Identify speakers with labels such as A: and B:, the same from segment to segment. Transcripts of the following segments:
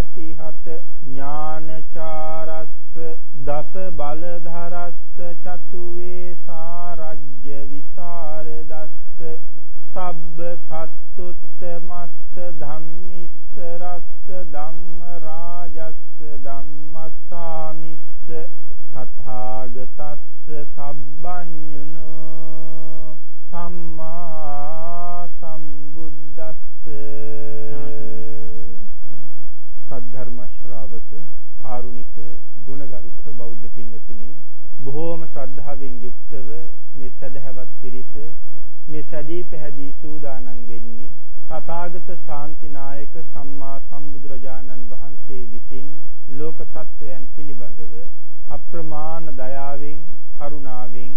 A: අප්පටිහත ඥානචාරස්ස දස බල ධරස්ස චතුවේ සාරජ්‍ය විසරදස්ස සබ්බ සත්තුත්තමස්ස ධම්මිස්ස රස්ස ධම්ම රාජස්ස ධම්මස්සාමිස්ස තථාගතස්ස සබ්බඤුනෝ සම්මා සම්බුද්දස්ස සද්ධර්ම ශ්‍රාවක කාරුණික ගුණගරුක බෞද්ධ පින්නතුනි බොහෝම ශ්‍රද්ධාවෙන් යුක්තව මේ සදහැවත් පිරිස මේ සැදී පැහැදී සූදානම් වෙන්නේ තථාගත ශාන්තිනායක සම්මා සම්බුදුරජාණන් වහන්සේ විසින් ලෝක සත්වයන් පිළිබඳව අප්‍රමාණ දයාවෙන් කරුණාවෙන්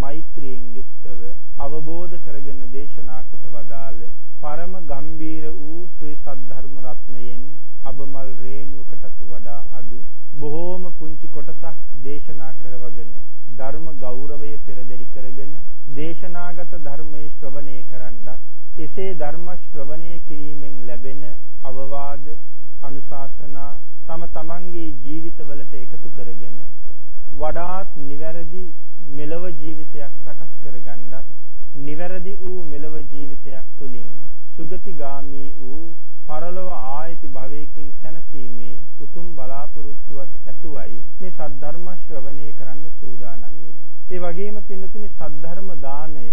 A: මෛත්‍රියෙන් යුක්තව අවබෝධ කරගෙන දේශනා කොට වදාළ පරම ගම්බීර වූ ශ්‍රී සද්ධර්ම රත්නයෙන් අබමල් රේණුවකටත් වඩා අඩු බොහෝම පුංචි කොටසක් දේශනා කරවගෙන ධර්ම ගෞරවය පෙරදරි කරගෙන දේශනාගත ධර්මයේ ශ්‍රවණය කරන්නත් එසේ ධර්ම ශ්‍රවණය කිරීමෙන් ලැබෙන අවවාද අනුශාසනා තම තමන්ගේ ජීවිතවලට එකතු කරගෙන වඩාත් නිවැරදි මෙලව ජීවිතයක් සකස් කරගන්නත් නිවැරදි වූ මෙලව ජීවිතයක් තුළින් සුගතිගාමී වූ පරලොව ආයති භවයකින් සැනසීමේ උතුම් බලාපොරොත්තුවක් ඇතුවයි මේ සද්ධර්ම ශ්‍රවණය කරන්න සූදානම් වෙන්නේ. ඒ වගේම පින්නතුනි සද්ධර්ම දාණය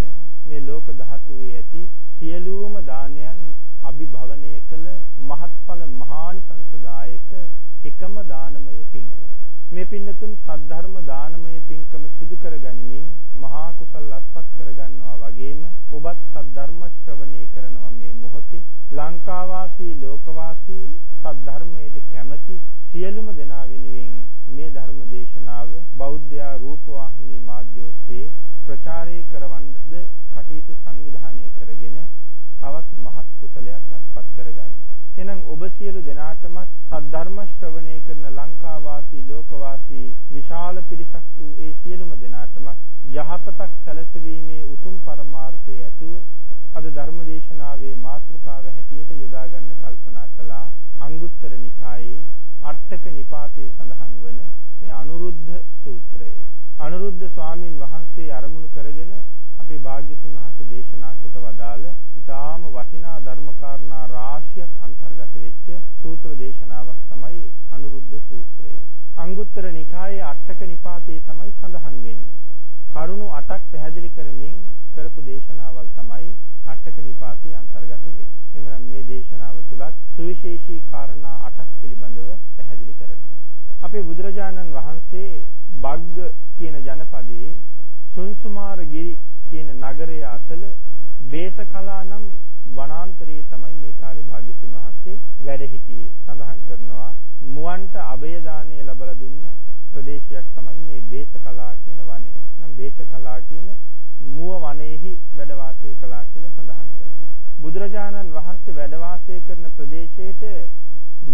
A: මේ ලෝක ධාතුවේ ඇති සියලුම දානයන් අභිභවනය කළ මහත්ඵල මහානිසංසදායක එකම දානමය පින්කම. මේ පින්නතුන් සද්ධර්ම දානමය පින්කම සිදු කර ගනිමින් මහා කුසල අත්පත් කර ගන්නවා වගේම ඔබත් සද්ධර්ම ශ්‍රවණය කරනවා මේ මොහොතේ ලංකාවාසී ලෝකවාසී සද්ධර්මයට කැමති සියලුම දෙනා වෙනුවෙන් මේ ධර්ම දේශනාව බෞද්ධ රූපවාහිනී මාධ්‍ය ඔස්සේ ප්‍රචාරය කරවන්නද කටයුතු සංවිධානය කරගෙන තවත් මහත් කුසලයක් අත්පත් කරගන්නවා. එහෙනම් ඔබ සියලු දෙනාටම සද්ධර්ම ශ්‍රවණය කරන ලංකාවාසී ලෝකවාසී විශාල පිරිසක් වූ ඒ සියලුම දෙනාටම යහපතක් සැලසීමේ උතුම් පරමාර්ථය ඇතුව අද ධර්ම දේශනාවේ මාතෘකාව හැටියට යොදා ගන්න කල්පනා කළා අංගුත්තර නිකායේ අටක නිපාතයේ සඳහන් වන මේ අනුරුද්ධ සූත්‍රය. අනුරුද්ධ ස්වාමීන් වහන්සේ අරමුණු කරගෙන අපේ භාග්‍යතුන් වහන්සේ දේශනා කොට වදාළ ඊටාම වටිනා ධර්මකාරණා රාශියක් අන්තර්ගත වෙච්ච සූත්‍ර දේශනාවක් තමයි අනුරුද්ධ සූත්‍රය. අංගුත්තර නිකායේ අටක නිපාතයේ තමයි සඳහන් වෙන්නේ. කරුණු 8ක් පැහැදිලි කරමින් කරපු දේශනාවල් තමයි අටක නිපාතයේ අන්තර්ගත වෙන්නේ. එhmenan මේ දේශනාව තුලත් සුවිශේෂී කාරණා 8ක් පිළිබඳව පැහැදිලි කරනවා. අපේ බුදුරජාණන් වහන්සේ බග්ග කියන ජනපදයේ සුන්සුමාරගිරි කියන නගරයේ අසල වේසකලා නම් වනාන්තරයේ තමයි මේ කාලේ භාග්‍යතුන් වහන්සේ වැඩ සිටියේ. සඳහන් කරනවා මුවන්ට අභය දාණය ලැබලා දුන්න ප්‍රදේශයක් තමයි මේ වේසකලා කියන වනය. නම් වේසකලා කියන මුව වනයේහි වැඩ වාසය කළා කියලා සඳහන් කරනවා. බුදුරජාණන් වහන්සේ වැඩ වාසය කරන ප්‍රදේශයට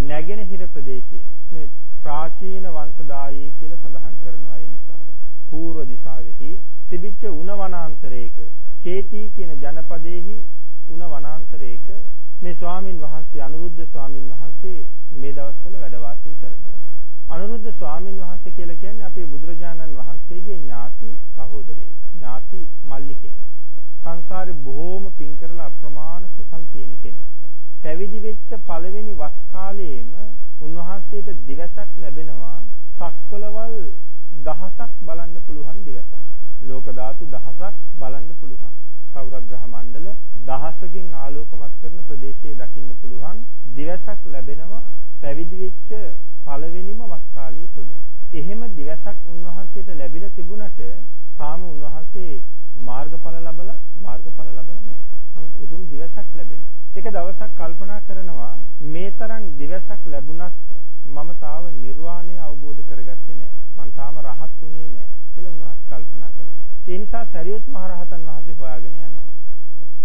A: නැගෙනහිර ප්‍රදේශයේ මේ ප්‍රාචීන වංශදායී කියලා සඳහන් කරනවා ඒ නිසා. పూర్ව දිශාවෙහි තිබිච්ච උණ වනාන්තරයක චේති කියන ජනපදයේහි උණ වනාන්තරයක මේ ස්වාමින් වහන්සේ අනුරුද්ධ ස්වාමින් වහන්සේ මේ දවස්වල වැඩ වාසය කරනවා. අනුරුද්ධ ස්වාමින් වහන්සේ කියලා කියන්නේ අපේ බුදුරජාණන් වහන්සේගේ ඥාති සහෝදරයෙක්. ඥාති මල්ලි කෙනෙක්. සංසාරේ බොහෝම පින් කරලා අප්‍රමාණ කුසල් තියෙන කෙනෙක්. පැවිදි වෙච්ච පළවෙනි වස් කාලයේම උන්වහන්සේට දිවසක් ලැබෙනවා සක්වලවල් දහසක් බලන්න පුළුවන් දිවසක්. ලෝක ධාතු දහසක් බලන්න පුළුවන්. සෞරග්‍රහ මණ්ඩල දහසකින් ආලෝකමත් කරන ප්‍රදේශයේ දකින්න පුළුවන් දිවසක් ලැබෙනවා පැවිදි වෙච්ච පළවෙනිම වස් කාලය තුල. එහෙම දිවසක් උන්වහන්සේට ලැබිලා තිබුණට තාම උන්වහන්සේ මාර්ගඵල ලැබලා මාර්ගඵල ලැබලා නැහැ. නමුත් උතුම් දිවසක් ලැබෙනවා. එක දවසක් කල්පනා කරනවා මේ තරම් දිවසක් ලැබුණත් මම තාම නිර්වාණය අවබෝධ කරගත්තේ නැහැ. මම තාම රහත් වුණේ නැහැ කියලා උන්වහන්සේ කල්පනා කරනවා. ඒ නිසා සරියුත් මහ රහතන් වහන්සේ හොයාගෙන යනවා.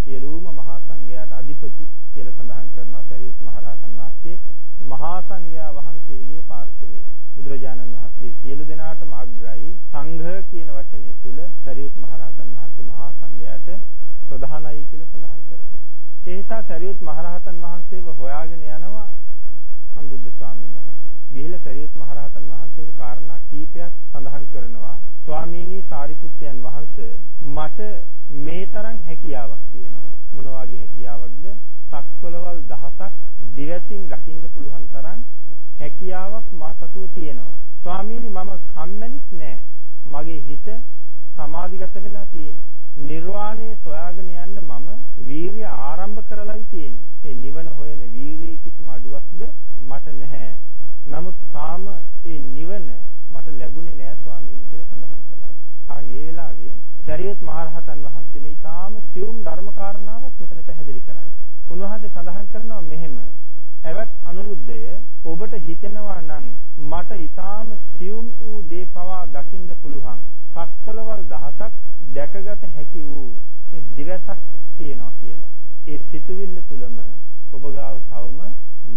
A: සියලුම මහා සංඝයාට අධිපති කියලා සඳහන් කරනවා සරියුත් මහ රහතන් වහන්සේ මහා සංඝයා වහන්සේගේ පාර්ශවයෙන්. බුදුරජාණන් වහන්සේ සියලු දෙනාටම අග්‍රයි සංඝ කියන වචනේ තුල සරියුත් මහ රහතන් වහන්සේ මහා සංඝයාට ප්‍රධානයි කියලා සඳහන් කරනවා. ඒ නිසා සරියුත් මහ රහතන් වහන්සේව හොයාගෙන යනවා සම්බුද්ධ ස්වාමීන් වහන්සේ. ගිහිලා සරියුත් මහ රහතන් වහන්සේට කාරණා කීපයක් සඳහන් කරනවා. ස්වාමීනි සාරිපුත්තයන් වහන්සේ මට මේ තරම් හැකියාවක් තියෙනවා. මොන වගේ හැකියාවක්ද? සක්වලවල් දහසක් දිවසින් රකින්න පුළුවන් තරම් හැකියාවක් මා සතුව තියෙනවා. ස්වාමීනි මම කම්මැලිත් නෑ. මගේ හිත සමාධිගත වෙලා තියෙන්නේ. නිර්වාණය සොයාගෙන යන්න මම වීරිය ආරම්භ කරලායි තියෙන්නේ. ඒ නිවන හොයන වීරිය කිසිම අඩුවක්ද මට නැහැ. නමුත් තාම ඒ නිවන මට ලැබුණේ නෑ ස්වාමීනි කියලා සඳහන් කළා. ආන් ඒ වෙලාවේ සරියත් මහරහතන් වහන්සේ මේ තාම සියුම් ධර්ම කාරණාවක් මෙතන පැහැදිලි කරන්නේ. උන්වහන්සේ සඳහන් කරනවා මෙහෙම ඇවත් අනුරුද්ධය ඔබට හිතෙනවා නම් මට ඊටාම සියුම් වූ දේ පවා දකින්න පුළුවන්. සක්වලවල් දහසක් දැකගත හැකි වූ මේ දිවසක් තියෙනවා කියලා. ඒ සිතුවිල්ල තුලම ඔබ ගාව තවම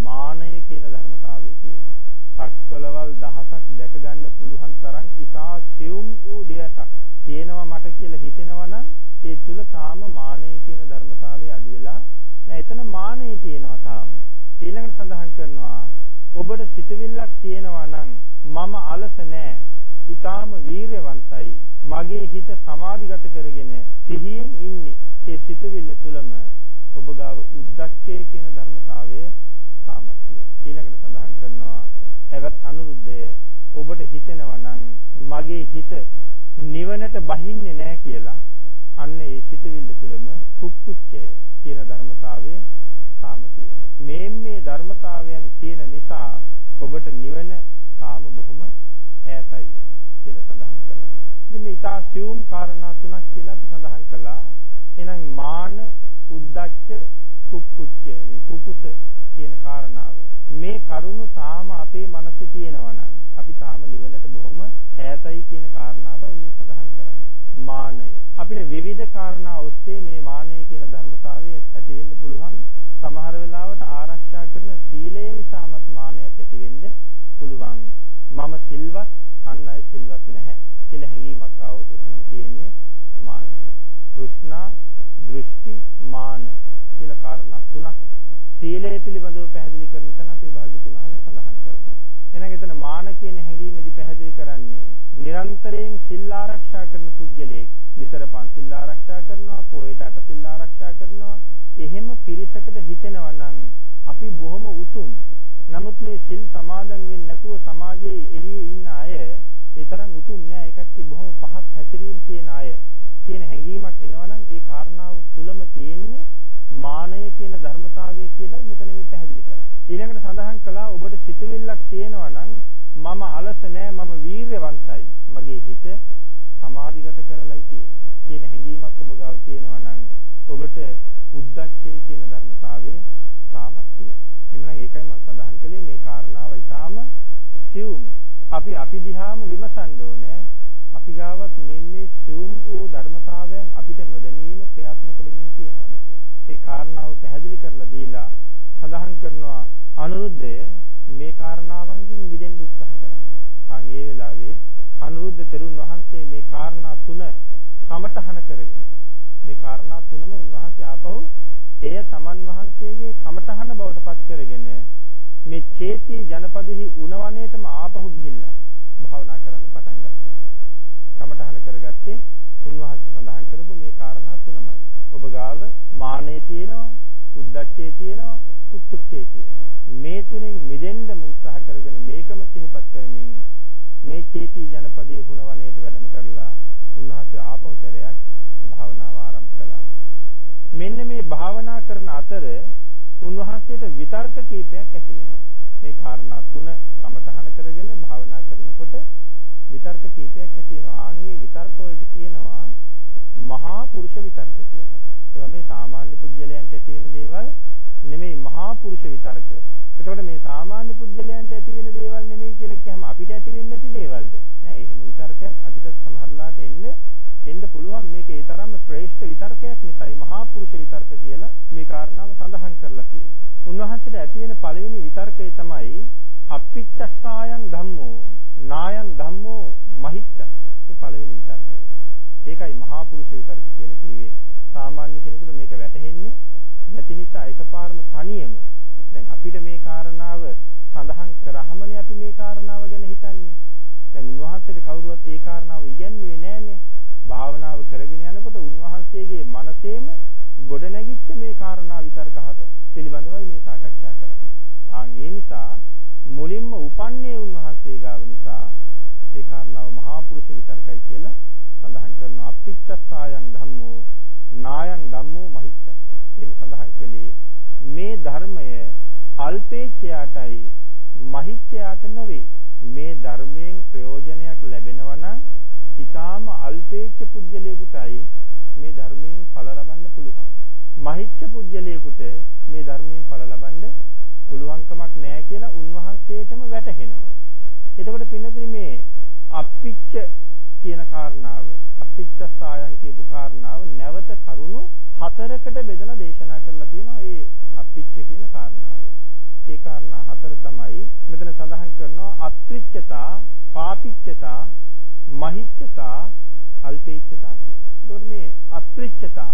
A: මානය කියන ධර්මතාවය තියෙනවා. සක්වලවල් දහසක් දැක ගන්න පුළුවන් තරම් ඊටා සියුම් වූ දිවසක් තියෙනවා මට කියලා හිතෙනවා නම් ඒ තුල තාම මානය කියන ධර්මතාවය අඩු වෙලා නෑ එතන මානය තියෙනවා තාම. ඊළඟට සඳහන් කරනවා ඔබට සිතවිල්ලක් තියෙනවා නම් මම අලස නෑ. ඊටාම වීරවන්තයි. මගේ හිත සමාධිගත කරගෙන සිහියෙන් ඉන්නේ. ඒ සිතවිල්ල තුලම ඔබ ගාව උද්දච්චය කියන ධර්මතාවය තාමත් තියෙනවා. ඊළඟට සඳහන් කරනවා එවත් අනුරුද්ධය ඔබට හිතෙනවා නම් මගේ හිත නිවනට බහින්නේ නැහැ කියලා අන්න ඒ සිතවිල්ල තුළම කුක්කුච්චය කියන ධර්මතාවය තාම තියෙනවා. මේ මේ ධර්මතාවයන් තියෙන නිසා ඔබට නිවන තාම බොහොම ඈතයි කියලා සඳහන් කළා. ඉතින් මේ ඊටා සියුම් කාරණා තුනක් කියලා අපි සඳහන් කළා. එහෙනම් මාන, උද්දච්ච, කුක්කුච්ච මේ කුකුස කියන කාරණාව. මේ කරුණු තාම අපේ මනසේ තියෙනවා නම් අපි තාම නිවනට බොහොම ඈතයි කියන කාරණාවයි මේ සඳහන් කරන්නේ. මානය. අපිට විවිධ කාරණා ඔස්සේ මේ මානය කියන ධර්මතාවය ඇති වෙන්න පුළුවන්. සමහර වෙලාවට ආරක්ෂා කරන සීලය නිසාමත් මානයක් ඇති වෙන්න පුළුවන්. මම සිල්වත් අන් අය සිල්වත් නැහැ කියලා හැඟීමක් ආවොත් එතනම තියෙන්නේ මානය. තෘෂ්ණා, දෘෂ්ටි, මාන කියලා කාරණා තුනක් සීලය පිළිබඳව පැහැදිලි කරන තැන අපේ භාග්‍යතුන් වහන්සේ සඳහන් කරනවා. එහෙනම් එතන මාන කියන හැඟීමේදී පැහැදිලි කරන්නේ නිරන්තරයෙන් සිල් ආරක්ෂා කරන පුද්ගලයෙක් නිතර පන්සිල් ආරක්ෂා කරනවා, පොයට අටසිල් ආරක්ෂා කරනවා. එහෙම පිරිසකට හිතෙනවා නම් අපි බොහොම උතුම්. නමුත් මේ සිල් සමාදන් වෙන්නේ නැතුව සමාජයේ එළියේ ඉන්න අය ඒ තරම් උතුම් නෑ. ඒ කට්ටිය බොහොම පහත් හැසිරීම් තියෙන අය. කියන හැඟීමක් එනවනම් ඒ කාරණාව තුලම තියෙන්නේ මානය කියන ධර්මතාවය කියලා මෙතන මේ පැහැදිලි කරන්නේ. ඊළඟට සඳහන් කළා ඔබට සිතුවිල්ලක් තියෙනවා නම් මම අලස නෑ මම වීරයවන්තයි. මගේ හිත සමාධිගත කරලායි තියෙන්නේ. කියන හැඟීමක් ඔබ ගාව තියෙනවා නම් ඔබට උද්දච්චය කියන ධර්මතාවය තාමත් තියෙනවා. එhmenan ඒකයි මම සඳහන් කළේ මේ කාරණාව ඊටාම සියුම්. අපි අපි දිහාම විමසන්න ඕනේ. අපි ගාවත් මේ මේ සියුම් වූ ධර්මතාවයන් අපිට නොදැනීම ක්‍රියාත්මක වෙමින් තියෙනවාද කියලා. ඒ කාරණාව පැහැදිලි කරලා දීලා සඳහන් කරනවා අනුරුද්ධය මේ කාරණාවන්ගෙන් මිදෙන්න උත්සාහ කරන්න. අන් ඒ වෙලාවේ අනුරුද්ධ තෙරුන් වහන්සේ මේ කාරණා තුන කමඨහන කරගෙන මේ කාරණා තුනම උන්වහන්සේ ආපහු එය තමන් වහන්සේගේ කමඨහන බවට පත් කරගෙන මේ චේතී ජනපදෙහි උණවණේටම ආපහු ගිහිල්ලා භාවනා කරන්න පටන් ගත්තා. කමඨහන කරගත්තේ උන්වහන්සේ සඳහන් කරපු මේ කාරණා තුනමයි. ඔබ ගාව මානෙ තියෙනවා, උද්දච්චය තියෙනවා, කුක්කුච්චය තියෙනවා. මේ තුنين මිදෙන්නම උත්සාහ කරගෙන මේකම සිහිපත් කරමින් මේ චේතී ජනපදයේ හුණවණේට වැඩම කරලා උන්වහන්සේ ආපහු සැරයක් භාවනාව ආරම්භ කළා. මෙන්න මේ භාවනා කරන අතර උන්වහන්සේට විතර්ක කීපයක් ඇති වෙනවා. මේ කාරණා තුන කමතහන කරගෙන භාවනා කරනකොට විතර්ක කීපයක් ඇති වෙනවා. ආන්ගේ විතර්ක වලට කියනවා මහා පුරුෂ විතර්ක කියලා. ඒවා මේ සාමාන්‍ය පුජ්‍යලයන්ට ඇති වෙන දේවල් නෙමෙයි මහා පුරුෂ විතර්ක. එතකොට මේ සාමාන්‍ය පුජ්‍යලයන්ට ඇති වෙන දේවල් නෙමෙයි කියලා කියහම අපිට ඇති වෙන්නේ නැති දේවල්ද? නෑ එහෙම විතර්කයක් අපිට සමහරලාට එන්න එන්න පුළුවන් මේක ඒ තරම්ම ශ්‍රේෂ්ඨ විතර්කයක් නිසායි මහා පුරුෂ විතර්ක කියලා මේ කාරණාව සඳහන් කරලා තියෙන්නේ. උන්වහන්සේට ඇති වෙන පළවෙනි විතර්කය තමයි අප්පිච්චස්සායන් ධම්මෝ නායන් ධම්මෝ මහිච්ඡස්ස. මේ පළවෙනි විතර්කය. ඒකයි මහා පුරුෂ විතර්ක කියලා කිව්වේ. සාමාන්‍ය කෙනෙකුට මේක වැටහෙන්නේ නැති නිසා එකපාරම තනියම දැන් අපිට මේ කාරණාව සඳහන් කරාමනේ අපි මේ කාරණාව ගැන හිතන්නේ. දැන් උන්වහන්සේට කවුරුවත් ඒ කාරණාව ඉගැන්වුවේ නැහනේ. භාවනාව කරගෙන යනකොට උන්වහන්සේගේ මනසේම ගොඩනැගිච්ච මේ කාරණා විතර්ක හත පිළිබඳවයි මේ සාකච්ඡා කරන්නේ. ආන් ඒ නිසා මුලින්ම උපන්නේ උන්වහන්සේ ගාව නිසා ඒ කාරණාව මහා පුරුෂ විතර්කයි කියලා සඳහන් කරනවා අපිච්චස්සායන් ධම්මෝ නායන් ධම්මෝ මහිච්ඡස්ස. එහෙම සඳහන් කළේ මේ ධර්මය අල්පේච්ඡයාටයි මහිච්ඡයාට නොවේ. මේ ධර්මයෙන් ප්‍රයෝජනයක් ලැබෙනවා නම් ඊටාම අල්පේච්ඡ පුජ්‍යලයකටයි මේ ධර්මයෙන් ඵල ලබන්න පුළුවන්. මහිච්ඡ පුජ්‍යලයකට මේ ධර්මයෙන් ඵල ලබන්න පුළුවන්කමක් නැහැ කියලා උන්වහන්සේටම වැටහෙනවා. එතකොට පින්නතුනි මේ අප්පිච්ච කියන කාරණාව අප්පිච්ච සායන් කියපු කාරණාව නැවත කරුණු හතරකට බෙදලා දේශනා කරලා තියෙනවා ඒ අප්පිච්ච කියන කාරණාව. ඒ කාරණා හතර තමයි මෙතන සඳහන් කරනවා අත්‍රිච්ඡතා, පාපිච්ඡතා, මහිච්ඡතා, අල්පේච්ඡතා කියලා. එතකොට මේ අත්‍රිච්ඡතා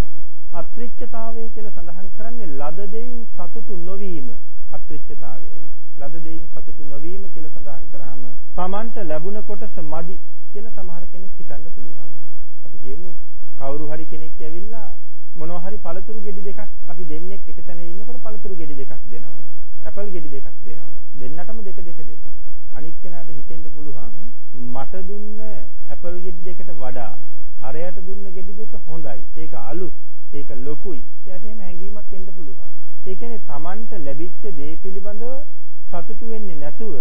A: අත්‍රිච්ඡතාවය කියලා සඳහන් කරන්නේ ලද දෙයින් සතුටු නොවීම අත්‍රිච්ඡතාවයයි. ලද දෙයින් සතුටු නොවීම කියලා සඳහන් කරාම Tamanට ලැබුණ කොටස මදි කියලා සමහර කෙනෙක් හිතන්න පුළුවන්. අපි කියමු කවුරු හරි කෙනෙක් ඇවිල්ලා මොනවා හරි පළතුරු ගෙඩි දෙකක් අපි දෙන්නෙක් එක තැන ඉන්නකොට පළතුරු ගෙඩි දෙකක් දෙනවා. ඇපල් ගෙඩි දෙකක් දෙනවා. දෙන්නටම දෙක දෙක දෙනවා. අනික් කෙනාට හිතෙන්න පුළුවන් මට දුන්න ඇපල් ගෙඩි දෙකට වඩා අරයට දුන්න ගෙඩි දෙක හොඳයි. ඒක අලුත්. ඒක ලොකුයි. එයාට එහෙම හැඟීමක් එන්න පුළුවන්. ඒ කියන්නේ Tamanට ලැබිච්ච දේ පිළිබඳව සතුටු වෙන්නේ නැතුව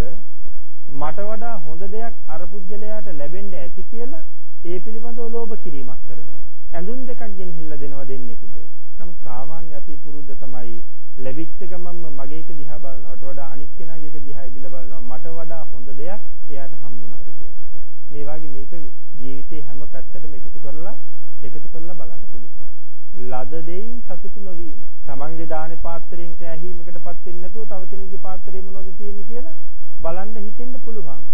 A: මට වඩා හොඳ දෙයක් අර පුජ්‍යලයාට ලැබෙන්න ඇති කියලා ඒ පිළිබඳව ලෝභ කිරීමක් කරනවා. ඇඳුම් දෙකක් ගෙනහිල්ලා දෙනවා දෙන්නෙකුට. නමුත් සාමාන්‍ය අපි පුරුද්ද තමයි ලැබිච්ච ගමන්ම මගේ එක දිහා බලනවට වඩා අනික් කෙනාගේ එක දිහා ඉබිලා බලනවා මට වඩා හොඳ දෙයක් එයාට හම්බුණාද කියලා. මේ වගේ මේක ජීවිතේ හැම පැත්තටම එකතු කරලා එකතු කරලා බලන්න පුළුවන්. ලද දෙයින් සතුටු නොවීම. Tamange දානේ පාත්‍රයෙන් කෑහීමකටපත් වෙන්නේ නැතුව තව කෙනෙකුගේ පාත්‍රයේ මොනවද තියෙන්නේ කියලා බලන්න හිතෙන්න පුළුවන්.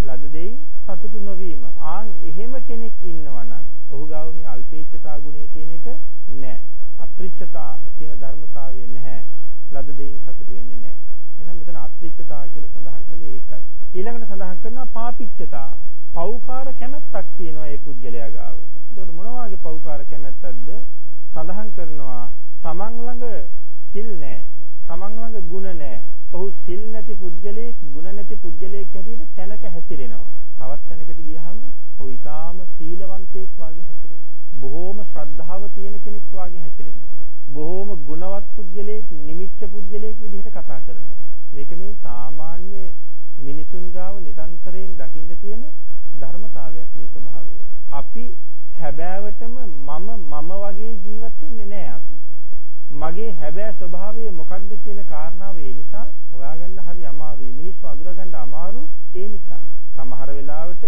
A: ලද දෙයින් සතුටු නොවීම. ආන් එහෙම කෙනෙක් ඉන්නවා නම් ඔහු ගාව මේ අල්පේච්ඡතා ගුණය කියන එක නැහැ. අත්‍රිච්ඡතා කියන ධර්මතාවය නැහැ. ලද දෙයින් සතුටු වෙන්නේ නැහැ. එහෙනම් මෙතන අත්‍රිච්ඡතා කියලා සඳහන් කළේ ඒකයි. ඊළඟට සඳහන් කරනවා පාපිච්ඡතා. පෞකාර කැමැත්තක් තියෙනවා ඒ පුද්ගලයා ගාව. එතකොට මොන වගේ පෞකාර කැමැත්තක්ද? සඳහන් කරනවා තමන් ළඟ සිල් නැහැ. තමන් ළඟ ගුණ නැහැ. ඔහු සිල් නැති පුද්ගලයෙක්, ගුණ නැති පුද්ගලයෙක් හැටියට තැනක හැසිරෙනවා. තවත් තැනකට ගියහම ඔහු ඊටාම සීලවන්තයෙක් වාගේ හැසිරෙනවා. බොහෝම ශ්‍රද්ධාව තියෙන කෙනෙක් වාගේ හැසිරෙනවා. බොහෝම ගුණවත් පුද්ගලයෙක්, නිමිච්ච පුද්ගලයෙක් විදිහට කතා කරනවා. මේක මේ සාමාන්‍ය මිනිසුන් ගාව නිරන්තරයෙන් දකින්න තියෙන ධර්මතාවයක් මේ ස්වභාවය. අපි හැබෑවටම මම මම වගේ ජීවත් වෙන්නේ නැහැ අපි. මගේ හැබෑ ස්වභාවය මොකක්ද කියන කාරණාව ඒ නිසා හොයාගන්න හරි අමාරුයි. මිනිස්සු අඳුරගන්න අමාරු ඒ නිසා. සමහර වෙලාවට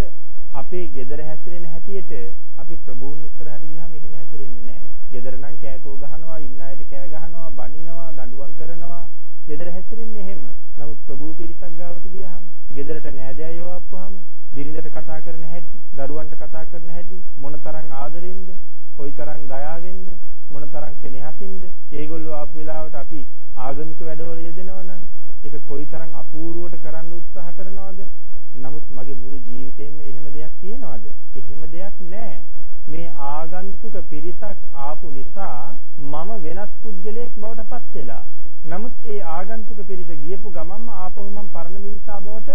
A: අපේ gedara හැසිරෙන හැටියට අපි ප්‍රභූන් ඉස්සරහට ගියාම එහෙම හැසිරෙන්නේ නැහැ. gedara නම් කෑකෝ ගහනවා, ඉන්න අයට කෑ ගහනවා, බනිනවා, දඬුවම් කරනවා. gedara හැසිරෙන්නේ එහෙම. නමුත් ප්‍රභූ පිරිසක් ගාවට ගියාම, gedarට නෑදෑයෝ ආපුවාම, බිරිඳට කතා කරන හැටි, දරුවන්ට කතා කරන හැටි, මොනතරම් ආදරෙන්ද, කොයිතරම් දයාවෙන්ද, මොනතරම් සෙනෙහසින්ද, ඒගොල්ලෝ ආපු වෙලාවට අපි ආගමික වැඩවල යෙදෙනවා නම් ඒක කොයිතරම් අපූර්වට කරන්න උත්සාහ කරනවද? නමුත් මගේ මුළු ජීවිතේම එහෙම දෙයක් තියෙනවද? එහෙම දෙයක් නැහැ. මේ ආගන්තුක පිරිසක් ආපු නිසා මම වෙනස් පුද්ගලයෙක් බවට පත් වෙලා. නමුත් ඒ ආගන්තුක පිරිස ගියපු ගමන්ම ආපහු මම පරණ මිනිසා බවට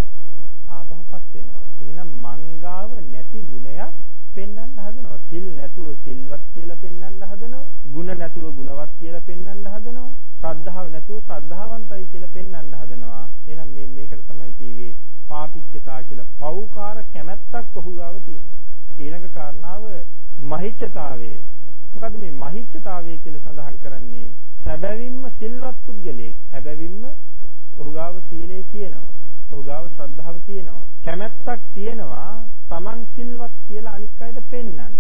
A: ආපහුපත් වෙනවා. එහෙනම් මංගාව නැති ගුණයක් පෙන්වන්න හදනවා. සිල් නැතුව සිල්වත් කියලා පෙන්වන්න හදනවා. ගුණ නැතුව ගුණවත් කියලා පෙන්වන්න හදනවා. ශ්‍රද්ධාව නැතුව ශ්‍රද්ධාවන්තයි කියලා පෙන්වන්න හදනවා. එහෙනම් මේ මේකට තමයි කියවේ පාපිච්චතා කියලා පෞකාර කැමැත්තක් ඔහු ගාව තියෙනවා. ඊළඟ කාරණාව මහිච්ඡතාවය. මොකද්ද මේ මහිච්ඡතාවය කියලා සඳහන් කරන්නේ? සැබවින්ම සිල්වත් පුද්ගලයෙක්. හැබැවින්ම ඔහු ගාව සීලය තියෙනවා. ඔහු ගාව ශ්‍රද්ධාව තියෙනවා. කැමැත්තක් තියෙනවා Taman සිල්වත් කියලා අනික් අයට පෙන්වන්න.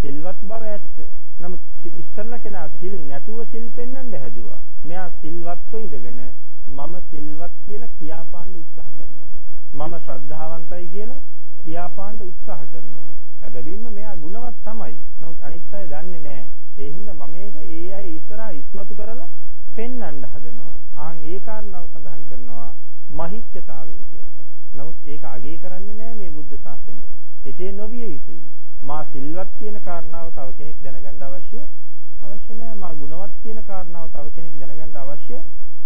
A: සිල්වත් බව ඇත්ත. නමුත් ඉස්සල්ලා කෙනා සිල් නැතුව සිල් පෙන්වන්න හැදුවා. මෙයා සිල්වත්ව ඉඳගෙන මම සිල්වත් කියලා කියාපාන්න උත්සාහ කරනවා. මම ශ්‍රද්ධාවන්තයි කියලා කියාපාන්න උත්සාහ කරනවා. හැබැයිම මෙයා ගුණවත් තමයි. නමුත් අනිත් අය දන්නේ නැහැ. ඒ හින්දා මම මේක ඒ අය ඉස්සරහා ඉස්මතු කරලා පෙන්වන්න හදනවා. ආන් ඒ කාරණාව සඳහන් කරනවා මහිච්ඡතාවය කියලා. නමුත් ඒක අගය කරන්නේ නැහැ මේ බුද්ධ ශාසනයේ. එසේ නොවිය යුතුයි. මා සිල්වත් කියන කාරණාව තව කෙනෙක් දැනගන්න අවශ්‍ය අවශ්‍ය නැහැ. මා ගුණවත් කියන කාරණාව තව කෙනෙක් දැනගන්න අවශ්‍ය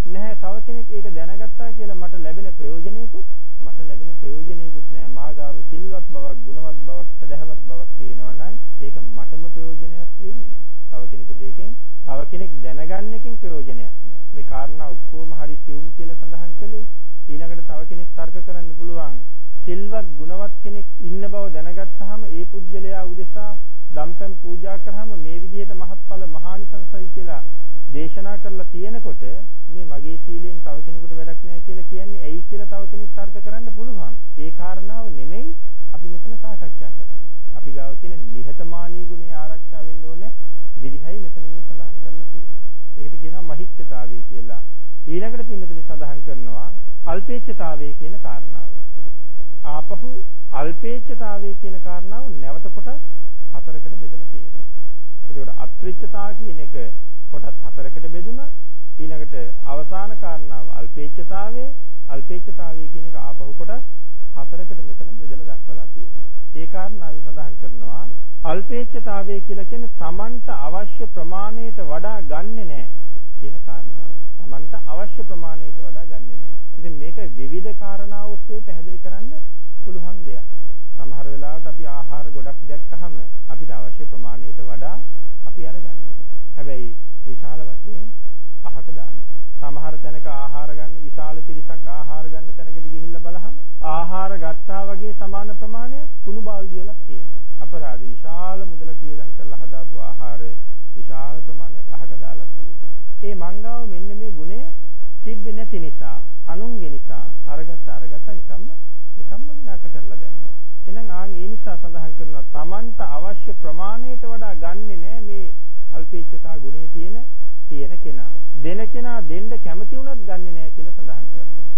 A: නැහැ. තව කෙනෙක් ඒක දැනගත්තා කියලා මට ලැබෙන ප්‍රයෝජනයකුත් මට ලැබෙන ප්‍රයෝජනයකුත් නැහැ. මාගාව සිල්වත් බවක්, ගුණවත් බවක්, සදහවත් බවක් තියෙනවා නම් ඒක මටම ප්‍රයෝජනයක් වෙවි. තව කෙනෙකුට ඒකෙන් තව කෙනෙක් දැනගන්න එකෙන් ප්‍රයෝජනයක් නැහැ. මේ කාරණා ඔක්කොම හරි සියුම් කියලා සඳහන් කළේ ඊළඟට තව කෙනෙක් තර්ක කරන්න පුළුවන් සිල්වත් ගුණවත් කෙනෙක් ඉන්න බව දැනගත්තාම ඒ පුජ්‍යලයා උදෙසා දම්පැන් පූජා කරාම මේ විදිහට මහත්ඵල මහානිසංසයි කියලා දේශනා කරලා තියෙනකොට මේ මගේ සීලයෙන් තව කෙනෙකුට වැඩක් නැහැ කියලා කියන්නේ ඇයි කියලා තව කෙනෙක් තර්ක කරන්න පුළුවන්. ඒ කාරණාව නෙමෙයි අපි මෙතන සාකච්ඡා කරන්නේ. අපි ගාව තියෙන නිහතමානී ගුණය ආරක්ෂා වෙන්න ඕනේ විදිහයි මෙතන මේ සඳහන් කරලා තියෙන්නේ. ඒකට කියනවා මහිච්ඡතාවය කියලා. ඊළඟට පින්නතුනි සඳහන් කරනවා අල්පේච්ඡතාවය කියන කාරණාව. ආපහු අල්පේච්ඡතාවය කියන කාරණාව නැවත කොටස් හතරකට බෙදලා තියෙනවා. එතකොට අත්‍රිච්ඡතාව කියන එක කොටස් හතරකට බෙදුණා. ඊළඟට අවසාන කාරණාව අල්පේච්ඡතාවය, අල්පේච්ඡතාවය කියන එක ආපහු කොටස් හතරකට මෙතන බෙදලා දක්වලා තියෙනවා. ඒ කාරණාව සඳහන් කරනවා අල්පේච්ඡතාවය කියලා කියන්නේ Tamanට අවශ්‍ය ප්‍රමාණයට වඩා ගන්නෙ නැහැ කියන කාරණාව. Tamanට අවශ්‍ය ප්‍රමාණයට වඩා ගන්නෙ නැහැ. ඉතින් මේක විවිධ කාරණා ඔස්සේ පැහැදිලි කරන්න පුළුවන් දෙයක්. සමහර වෙලාවට අපි ආහාර ගොඩක් දැක්කහම අපිට අවශ්‍ය ප්‍රමාණයට වඩා අපි අරගන්නවා. හැබැයි විශාල වශයෙන් අහක දානවා. සමහර තැනක ආහාර ගන්න විශාල පිරිසක් ආහාර ගන්න තැනකට ගිහිල්ලා බලහම ආහාර ගත්තා වගේ සමාන ප්‍රමාණයක් කුණු බාල්දිය වලක් තියෙනවා. අපරාධ විශාල මුදලක් වියදම් කරලා හදාපු ආහාර විශාල ප්‍රමාණයක් අහක දාලා තියෙනවා. ඒ මංගාව මෙන්න මේ ගුණය තිබ්බේ නැති නිසා, අනුන්ගේ නිසා අරගත්ත අරගත්ත නිකම්ම නිකම්ම විනාශ කරලා දැම්මා. එහෙනම් ආන් ඒ නිසා සඳහන් කරනවා Tamanට අවශ්‍ය ප්‍රමාණයට වඩා ගන්නෙ නෑ මේ අල්පේච්ඡතා ගුණේ තියෙන තියෙන කෙනා. දෙන කෙනා දෙන්න කැමති වුණත් ගන්නෙ නෑ කියලා සඳහන් කරනවා.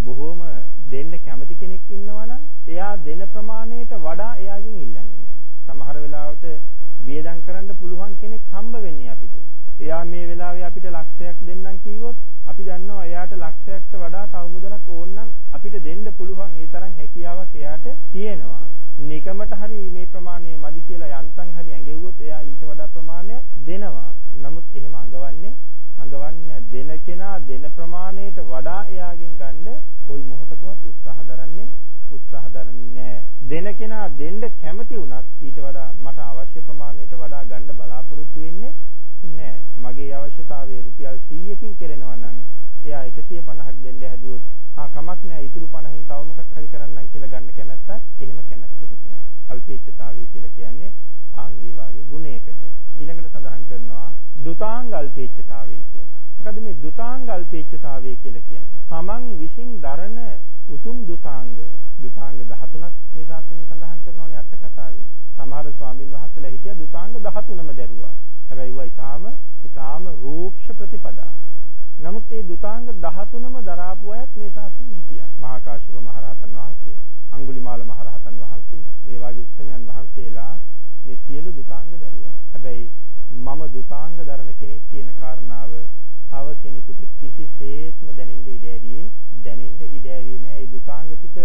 A: බොහෝම දෙන්න කැමති කෙනෙක් ඉන්නවා නම් එයා දෙන ප්‍රමාණයට වඩා එයාගෙන් ඉල්ලන්නේ නෑ. සමහර වෙලාවට වියදම් කරන්න පුළුවන් කෙනෙක් හම්බ වෙන්නේ අපිට. එයා මේ වෙලාවේ අපිට ලක්ෂයක් දෙන්නම් කිව්වොත් අපි දන්නවා එයාට ලක්ෂයකට වඩා තව මුදලක් ඕනනම් අපිට දෙන්න පුළුවන් ඒ තරම් හැකියාවක් එයාට තියෙනවා. නිකමට හරි මේ ප්‍රමාණය මදි කියලා යන්තම් හරි ඇඟෙව්වොත් එයා ඊට වඩා ප්‍රමාණයක් දෙනවා. නමුත් එහෙම අඟවන්නේ අඟවන්නේ දෙන කෙනා දෙන ප්‍රමාණයට වඩා එයාගෙන් ගන්න કોઈ මොහොතකවත් උත්සාහ දරන්නේ උත්සාහ දරන්නේ දෙන කෙනා දෙන්න කැමති වුණත් ඊට වඩා මට අවශ්‍ය ප්‍රමාණයට වඩා ගන්න බලාපොරොත්තු වෙන්නේ නැහැ. මගේ අවශ්‍යතාවය රුපියල් 100කින් කෙරෙනවා නම් එයා 150ක් දෙන්න හැදුවොත් ආ කමක් නැහැ ඊටු 50න් තව මොකක් හරි කරන්නම් කියලා ගන්න කැමැත්තක් එහෙම කැමැත්තකුත් නැහැ. අල්පේච්ඡතාවය කියලා කියන්නේ ආන් ඒ වාගේ ගුණයකට. ඊළඟට සඳහන් කරනවා දුතාංග අල්පේච්ඡතාවය කියලා. මොකද මේ දුතාංග අල්පේච්ඡතාවය කියලා කියන්නේ? තමන් විසින් දරන උතුම් දුතාංග දුතාංග 13ක් මේ ශාස්ත්‍රයේ සඳහන් කරනවානේ අට කතාවේ. සමහර ස්වාමින් වහන්සේලා හිටියා දුතාංග 13ම දැරුවා. හැබැයි ඒවා ඊටාම ඊටාම රූක්ෂ ප්‍රතිපදා. නමුත් මේ දුතාංග 13ම දරාපු අයත් මේ ශාස්ත්‍රයේ හිටියා. මහා කාශ්‍යප මහ රහතන් වහන්සේ, අඟුලිමාල මහ රහතන් වහන්සේ, මේ වගේ උත්තමයන් වහන්සේලා මේ සියලු දුතාංග දැරුවා. හැබැයි මම දුතාංග දරන කෙනෙක් කියන කාරණාව තව කෙනෙකුට කිසිසේත්ම දැනෙන්න ඉඩ ඇරියේ දැනෙන්න ඉඩ ඇරියේ නෑ. ඒ දුතාංග ටික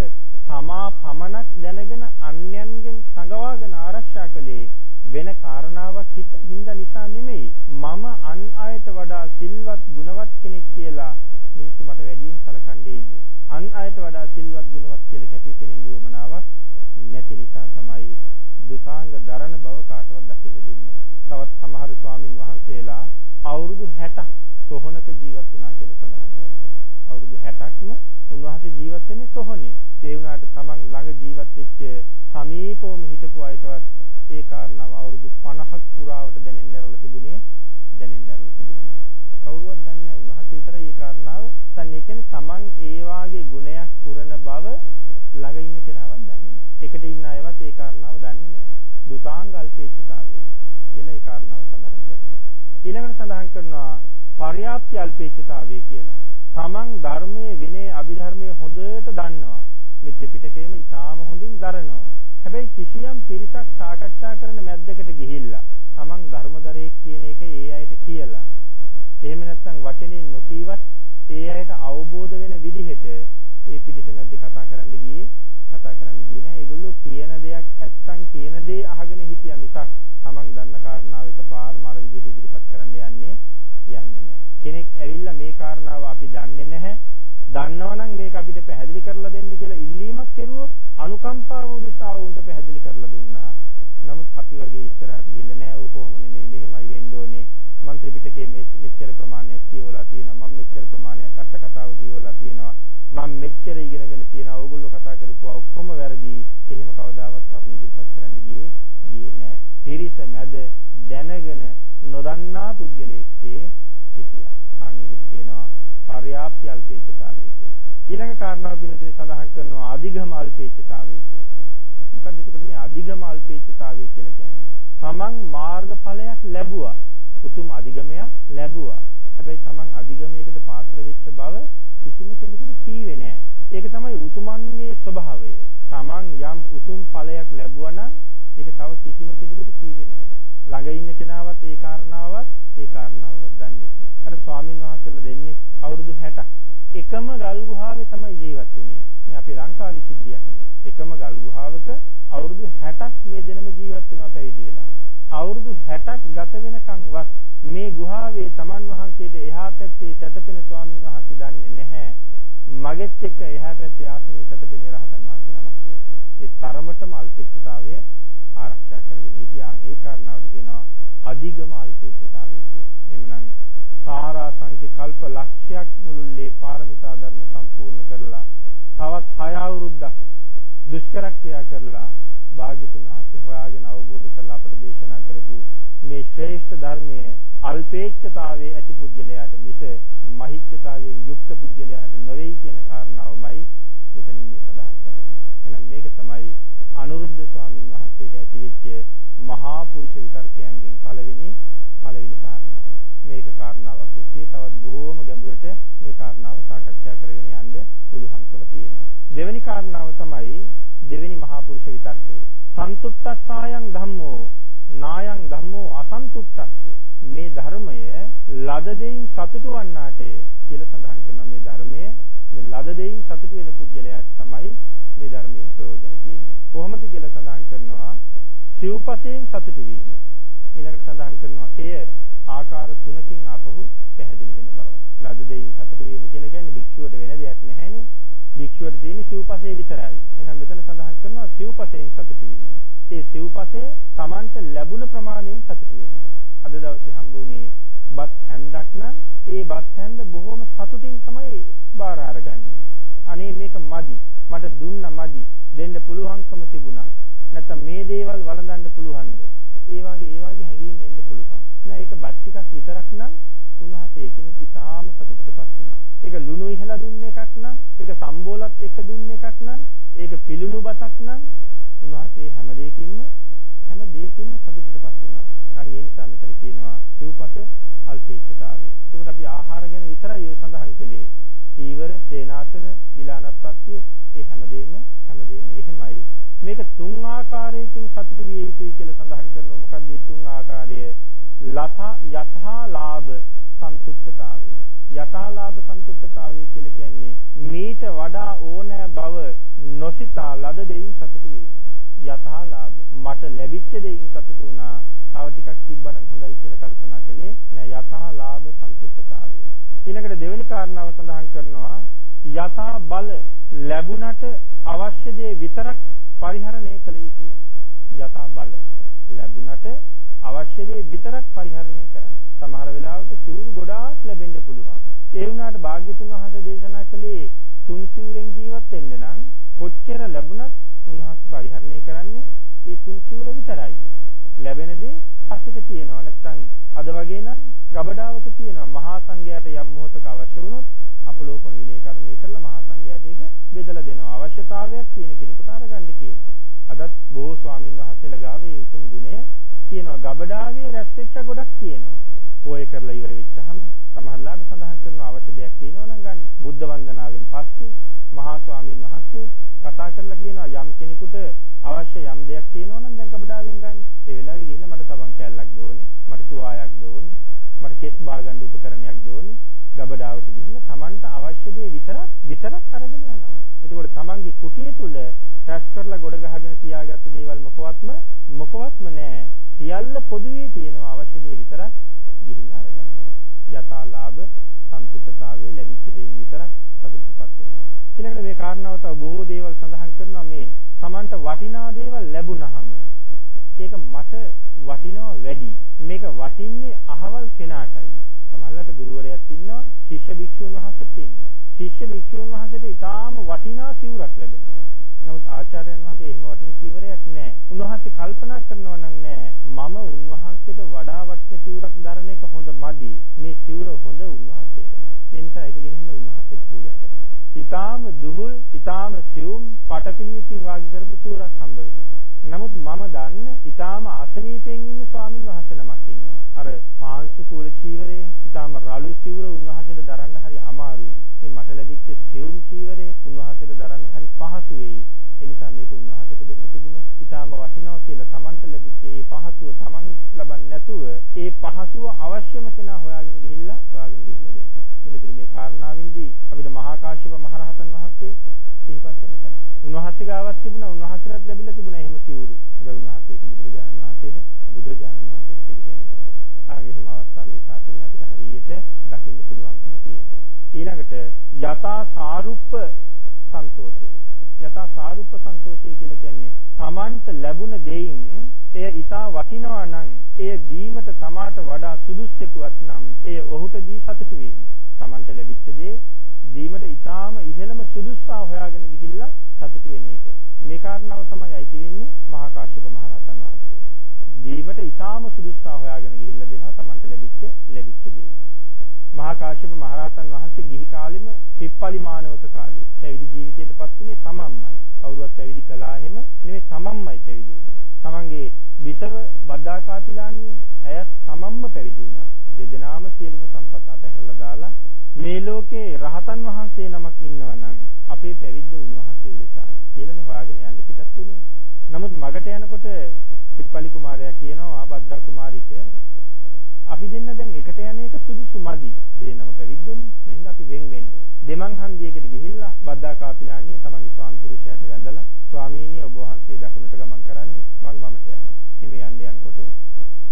A: තමා පමණක් දැනගෙන අන්‍යයන්ගෙන් සංගවාගෙන ආරක්ෂා කළේ වෙන කාරණාවක් හින්දා නිසා නෙමෙයි. මම අන් අයට වඩා සිල්වත් ගුණවත් කෙනෙක් කියලා මිනිස්සු මට වැඩියෙන් සලකන්නේයිද? අන් අයට වඩා සිල්වත් ගුණවත් කියලා කැපිපෙනෙන දුවමනාවක් නැති නිසා තමයි දුතාංග දරන බව කාටවත් දකින්න දුන්නේ නැත්තේ. තවත් සමහර ස්වාමින් වහන්සේලා අවුරුදු 60ක් සොහනක ජීවත් වුණා කියලා සඳහන් කරනවා. අවුරුදු 60ක්ම උන්වහන්සේ ජීවත් වෙන්නේ සොහනේ. ඒ වුණාට තමන් ළඟ ජීවත් වෙච්ච සමීපවම හිටපු අයටවත් ඒ කාරණාව අවුරුදු 50ක් පුරාවට දැනෙන්න ඇරලා තිබුණේ දැනෙන්න ඇරලා තිබුණේ නැහැ. කවුරුවත් දන්නේ නැහැ උන්වහන්සේ විතරයි ඒ කාරණාව දන්නේ. කියන්නේ තමන් ඒ වාගේ ගුණයක් පුරන බව ළඟ ඉන්න කෙනාවත් දන්නේ නැහැ. එකට ඉන්න අයවත් ඒ කාරණාව දන්නේ නැහැ. දුතාංග අල්පේච්ඡතාවය කියලා ඒ කාරණාව සඳහන් කරනවා. ඊළඟට සඳහන් කරනවා පර්යාප්ති අල්පේච්ඡතාවය කියලා. තමන් ධර්මයේ විනය අභිධර්මයේ හොඳට දන්නවා. මේ ත්‍රිපිටකයම ඉතාම හොඳින් දරනවා. හැබැයි කිසියම් පිරිසක් සාකච්ඡා කරන මැද්දකට ගිහිල්ලා තමන් ධර්මදරයෙක් කියන එක ඒ අයට කියලා. එහෙම නැත්නම් වචනේ නොකීවත් ඒ අයට අවබෝධ වෙන විදිහට ඒ පිරිස මැද්දේ කතා කරන්න ගියේ කතා කරන්න ගියේ නෑ. ඒගොල්ලෝ කියන දෙයක් නැත්තම් කියන දේ අහගෙන හිටියා මිසක් තමන් දන්න කාරණාව එකපාරම අර විදිහට ඉදිරිපත් කරන්න යන්නේ යන්නේ නෑ. කෙනෙක් ඇවිල්ලා මේ කාරණාව අපි දන්නේ නැහැ. දන්නවනම් මේක අපිට පැහැදිලි කරලා දෙන්න කියලා ඉල්ලීමක් කෙරුවොත් අනුකම්පාව උදෙසා උන්ට පැහැදිලි කරලා දුන්නා. නමුත් අපි වගේ ඉස්සරහට ගිහිල්ලා නෑ ඕක කොහොම නෙමෙයි මෙහෙමයි වෙන්න ඕනේ. මන් ත්‍රිපිටකයේ මෙච්චර ප්‍රමාණයක් කියවලා තියෙනවා. මම මෙච්චර ප්‍රමාණයක් අට කතාව කියවලා තියෙනවා. මම මෙච්චර ඉගෙනගෙන තියෙනවා. ඕගොල්ලෝ කතා කරපුවා ඔක්කොම වැරදි. එහෙම කවදාවත් කරුණු ඉදිරිපත් කරන්න ගියේ ගියේ නෑ. තිරිස මැද දැනගෙන නොදන්නා පුද්ගලයෙක්සේ හිටියා. අන් ඒකට කියනවා පර්යාප්ති අල්පේච්ඡතාවය කියලා. ඊළඟ කාරණාව පිළිතුරේ සඳහන් කරනවා අධිගම අල්පේච්ඡතාවය කියලා. මොකක්ද එතකොට මේ අධිගම අල්පේච්ඡතාවය කියලා කියන්නේ? තමන් මාර්ගඵලයක් ලැබුවා. උතුම් අධිගමයක් ලැබුවා. හැබැයි තමන් අධිගමයකට පාත්‍ර වෙච්ච බව කිසිම කෙනෙකුට කීවේ නැහැ. ඒක තමයි උතුමන්ගේ ස්වභාවය. තමන් යම් උතුම් ඵලයක් ලැබුවා නම් ඒක තව කිසිම කෙනෙකුට කීවේ නැහැ. ළඟ ඉන්න කෙනාවත් ඒ කාරණාවත් ඒ කාරණාව දන්නේ නැහැ. අර ස්වාමින් වහන්සේලා දෙන්නේ අවුරුදු 60ක් එකම ගල් ගුහාවේ තමයි ජීවත් වුනේ. මේ අපේ ලංකාවේ සිද්ධියක් මේ. එකම ගල් ගුහාවක අවුරුදු 60ක් මේ දෙනම ජීවත් වෙනවා පැවිදි වෙලා. අවුරුදු 60ක් ගත වෙනකන්වත් මේ ගුහාවේ තමන් වහන්සේට එහා පැත්තේ සැතපෙන ස්වාමීන් වහන්සේ දන්නේ නැහැ. මගෙත් එක්ක එහා පැත්තේ ආසනයේ සැතපෙන රහතන් වහන්සේ නමක් කියලා. ඒ තරමටම අල්පේච්ඡතාවය ආරක්ෂා කරගෙන හිටියා. ඒ කාරණාවට කියනවා අධිගම අල්පේච්ඡතාවය කියලා. එහෙමනම් සාරාංශික කල්ප ලක්ෂයක් මුළුල්ලේ පාරමිතා ධර්ම සම්පූර්ණ කරලා තවත් 6 අවුරුද්දක් දුෂ්කර ක්‍රියා කරලා භාග්‍යතුන් වහන්සේ හොයාගෙන අවබෝධ කරලා අපට දේශනා කරපු මේ ශ්‍රේෂ්ඨ ධර්මයේ අල්පේච්ඡතාවයේ ඇති පුජ්‍යලයට මිස මහිච්ඡතාවයෙන් යුක්ත පුජ්‍යලයට නොවේයි කියන කාරණාවමයි මෙතනින් මේ සඳහන් කරන්නේ. එහෙනම් මේක තමයි අනුරුද්ධ ස්වාමින් වහන්සේට ඇතිවෙච්ච මහා පුරුෂ විතර්කයන්ගෙන් පළවෙනි පළවෙනි කාරණාව. මේක කාරණාවක් ඔස්සේ තවත් බොහෝම ගැඹුරට මේ කාරණාව සාකච්ඡා කරගෙන යන්න පුළුවන්කම තියෙනවා. දෙවෙනි කාරණාව තමයි දෙවෙනි මහා පුරුෂ විතර්කය. සන්තුට්ඨස්සායන් ධම්මෝ නායන් ධම්මෝ අසන්තුට්ඨස්ස මේ ධර්මය ලද දෙයින් සතුටු වන්නාටය කියලා සඳහන් කරනවා මේ ධර්මය මේ ලද දෙයින් සතුටු වෙන පුජ්‍යලයට තමයි මේ ධර්මයෙන් ප්‍රයෝජන තියෙන්නේ. කොහොමද කියලා සඳහන් කරනවා සිව්පසයෙන් සතුටු වීම. ඊළඟට සඳහන් කරනවා එය ආකාර තුනකින් ආපහු පැහැදිලි වෙන බව. ලද දෙයින් සතුටු වීම කියලා කියන්නේ භික්ෂුවට වෙන දෙයක් නැහැනේ. භික්ෂුවට තියෙන්නේ සිව්පසේ විතරයි. එහෙනම් මෙතන සඳහන් කරනවා සිව්පසයෙන් සතුටු වීම. ඒ සිව්පසේ Tamanට ලැබුණ ප්‍රමාණයෙන් සතුටු වෙනවා. අද දවසේ හම්බුනේ බත් හැන්දක් නම් ඒ බත් හැන්ද බොහොම සතුටින් තමයි බාර අරගන්නේ. අනේ මේක මදි. මට දුන්න මදි. දෙන්න පුළුවන්කම තිබුණා. නැත්නම් මේ දේවල් වළඳන්න පුළුවන්ද? ඒ වගේ ඒ වගේ හැඟීම් එන්න පුළුවන්. නෑ ඒක බත් ටිකක් විතරක් නම් උන්වහන්සේ ඒකිනුත් ඉතාම සතුටටපත් වුණා. ඒක ලුණු ඉහලා දුන්න එකක් නම්, ඒක සම්බෝලත් එක්ක දුන්න එකක් නම්, ඒක පිලුණු බතක් නම් උන්වහන්සේ හැම දෙයකින්ම හැම දෙයකින්ම සතුටටපත් වුණා. ඒ නිසා මෙතන කියනවා සිව්පස අල්පේච්ඡතාවය. ඒකට අපි ආහාර ගැන විතරයි ඔය සඳහන් කළේ. සීවර, සේනාසන, ඊලානප්‍රත්‍ය, මේ හැමදේම හැමදේම එහෙමයි. මේක තුන් ආකාරයකින් සතුට විය යුතුයි කියලා සඳහන් කරනවා. මොකක්ද මේ තුන් ආකාරය? ලත යථා ලාභ සන්තුෂ්ඨතාවය. යථාලාභ සන්තුෂ්ඨතාවය කියලා කියන්නේ මීට වඩා ඕනෑ බව නොසිතා ලද දෙයින් සතුටු වීම. යථාලාභ මට ලැබිච්ච දෙයින් සතුටු වුණා. තව ටිකක් තිබ්බනම් හොඳයි කියලා කල්පනා කළේ නෑ යථාලාභ සන්තුෂ්ඨතාවය. ඊළඟට දෙවෙනි කාරණාව සඳහන් කරනවා යථා බල ලැබුණට අවශ්‍ය දේ විතරක් පරිහරණය කළ යුතුයි. යථා බල ලැබුණට අවශ්‍ය දේ විතරක් පරිහරණය කරන්න. සමහර වෙලාවට සිවුරු ගොඩාක් ලැබෙන්න පුළුවන්. ඒ වුණාට භාග්‍යතුන් වහන්සේ දේශනා කළේ තුන් සිවුරෙන් ජීවත් වෙන්න නම් කොච්චර ලැබුණත් උන්වහන්සේ පරිහරණය කරන්නේ ඒ තුන් සිවුර විතරයි. ලැබෙන දේ පස්සෙක තියෙනවා. නැත්නම් අද වගේ නම් ගබඩාවක තියෙනවා. මහා සංඝයාට යම් මොහොතක අවශ්‍ය වුණොත් අපලෝකන විනය කර්මය කරලා මහා සංඝයාට ඒක බෙදලා දෙනවා. අවශ්‍යතාවයක් තියෙන කෙනෙකුට අරගන්න කියනවා. අදත් බොහෝ ස්වාමින් වහන්සේලා ගාව මේ උතුම් ගුණය කියනවා. ගබඩාවේ රැස් වෙච්ච ගොඩක් තියෙනවා. පොය කරලා ඉවර වෙච්චහම සමහරලාට සඳහන් කරන අවශ්‍ය දෙයක් තියෙනවා නම් ගන්න. බුද්ධ වන්දනාවෙන් පස්සේ මහා ස්වාමින් වහන්සේ කතා කරලා කියනවා යම් කෙනෙකුට අවශ්‍ය යම් දෙයක් තියෙනවා නම් දැන් කබඩාවෙන් ගන්න. ඒ වෙලාවේ ගිහිල්ලා මට සබන් කෑල්ලක් දෝනේ, මට තුවායක් දෝනේ, මට කෙස් බා ගන්න උපකරණයක් දෝනේ. ගබඩාවට ගිහිල්ලා Tamanට අවශ්‍ය දේ විතරක් විතරක් අරගෙන යනවා. එතකොට Tamanගේ කුටිය තුල රැස් කරලා ගොඩ ගහගෙන තියාගත්ත දේවල් මොකවත්ම මොකවත්ම නැහැ. සියල්ල පොදුවේ තියෙනවා අවශ්‍ය දේ විතරක් ගිහිල්ලා අරගන්නවා. යථා ලාභ සන්තුෂ්ඨතාවයේ ලැබිච්ච දේන් විතරක් සතුටුපත් වෙනවා. ඊළඟට මේ කාරණාව තව බොහෝ දේවල් සඳහන් කරනවා මේ Tamanට වටිනා දේවල් ලැබුණාම ඒක මට වටිනවා වැඩි. මේක වටින්නේ අහවල් කෙනාටයි. සමහරවිට ගුරුවරයෙක් ඉන්නවා, ශිෂ්‍ය භික්ෂුන් වහන්සේත් ඉන්නවා. ශිෂ්‍ය භික්ෂුන් වහන්සේට ඊටාම වටිනා සිවුරක් ලැබෙනවා. නමුත් ආචාර්යයන් වහන්සේ එහෙම වටින සිවුරයක් නැහැ. උන්වහන්සේ කල්පනා කරනවා නම් නෑ මම උන්වහන්සේට වඩා වටින සිවුරක් දරන එක හොඳ මදි. මේ සිවුර හොඳ උන්වහන්සේටමයි. ඒ නිසා ඒක ගෙනහිල්ලා උන්වහන්සේට පූජා කරනවා. ඊටාම දුහුල්, ඊටාම සියුම් පටපිලියකින් වාගේ කරපු සිවුරක් හම්බ වෙනවා. නමුත් මම දන්න ඊටාම අසනීපෙන් ඉන්න ස්වාමීන් වහන්සේ නමක් ඉන්නවා. අර පාංශු කුල චීවරය ඊටාම රළු සිවුර උන්වහන්සේට දරන්න හරි අමාරුයි. මේ මට ලැබිච්ච සියුම් චීවරය උන්වහන්සේට දරන්න හරි පහසු වෙයි. ඒ නිසා මේක උන්වහන්සේට දෙන්න තිබුණොත් ඊටාම වටිනවා කියලා Tamanට ලැබිච්ච මේ පහසුව Taman ලබන්නේ නැතුව ඒ පහසුව අවශ්‍යම කෙනා හොයාගෙන ගිහිල්ලා හොයාගෙන ගිහිල්ලා දෙනවා. එනිදිරි මේ කාරණාවින්දී අපිට මහා කාශ්‍යප මහරහතන් වහන්සේ සිහිපත් වෙන තැන. උන්වහන්සේ ගාවක් තිබුණා උන්වහන්සේට ලැබිලා තිබුණා එහෙම සිවුරු. හැබැයි උන්වහන්සේ ඒක බුදුරජාණන් වහන්සේට බුදුරජාණන් වහන්සේට පිළිගැන්නුවා. ආන් එහෙම අවස්ථා මේ ශාසනය අපිට හරියට දකින්න පුළුවන්කම තියෙනවා. ඊළඟට යථා සාරුප්ප සන්තෝෂය. යථා සාරුප්ප සන්තෝෂය කියලා කියන්නේ තමන්ට ලැබුණ දෙයින් එය ඊටා වටිනවා නම් එය දීමට තමාට වඩා සුදුස්සෙකුවක් නම් එය ඔහුට දී සතුටු වීම. තමන්ට ලැබිච්ච දේ දීමට ඊටාම ඉහළම සුදුස්සා හොයාගෙන ගිහිල්ලා සතුටු වෙන එක. මේ කාරණාව තමයි අයිති වෙන්නේ මහා කාශ්‍යප මහ රහතන් වහන්සේට. දීමට ඊටාම සුදුස්සා හොයාගෙන ගිහිල්ලා දෙනවා තමන්ට ලැබිච්ච ලැබිච්ච දේ. මහා කාශ්‍යප මහ රහතන් වහන්සේ ගිහි කාලෙම පිප්පලි මානවක කාලේ පැවිදි ජීවිතයටපත් වුණේ තමන්මයි. කවුරුවත් පැවිදි කළා එහෙම නෙවෙයි තමන්මයි පැවිදි වුණේ. තමන්ගේ විසව බද්දාකාපිලානිය ඇය තමන්ම පැවිදි වුණා. දෙදෙනාම සියලුම සම්පත් අතහැරලා දාලා මේ ලෝකේ රහතන් වහන්සේ නමක් ඉන්නවා නම් අපේ පැවිද්ද උන්වහන්සේ උදෙසායි කියලානේ හොයාගෙන යන්න පිටත් වුණේ. නමුත් මගට යනකොට පිප්පලි කුමාරයා කියනවා භද්‍රා කුමාරිට අපි දෙන්න දැන් එකට යන එක සුදුසු මදි. දෙන්නම පැවිද්දනේ. මෙහෙනම් අපි වෙන් වෙන්න ඕනේ. දෙමන් හන්දියකට ගිහිල්ලා බද්දා කාපිලාණිය තමන්ගේ ස්වාමි පුරුෂයාට වැඳලා ස්වාමීනි ඔබ වහන්සේ දකුණට ගමන් කරන්නේ මං වමට යනවා. එimhe යන්න යනකොට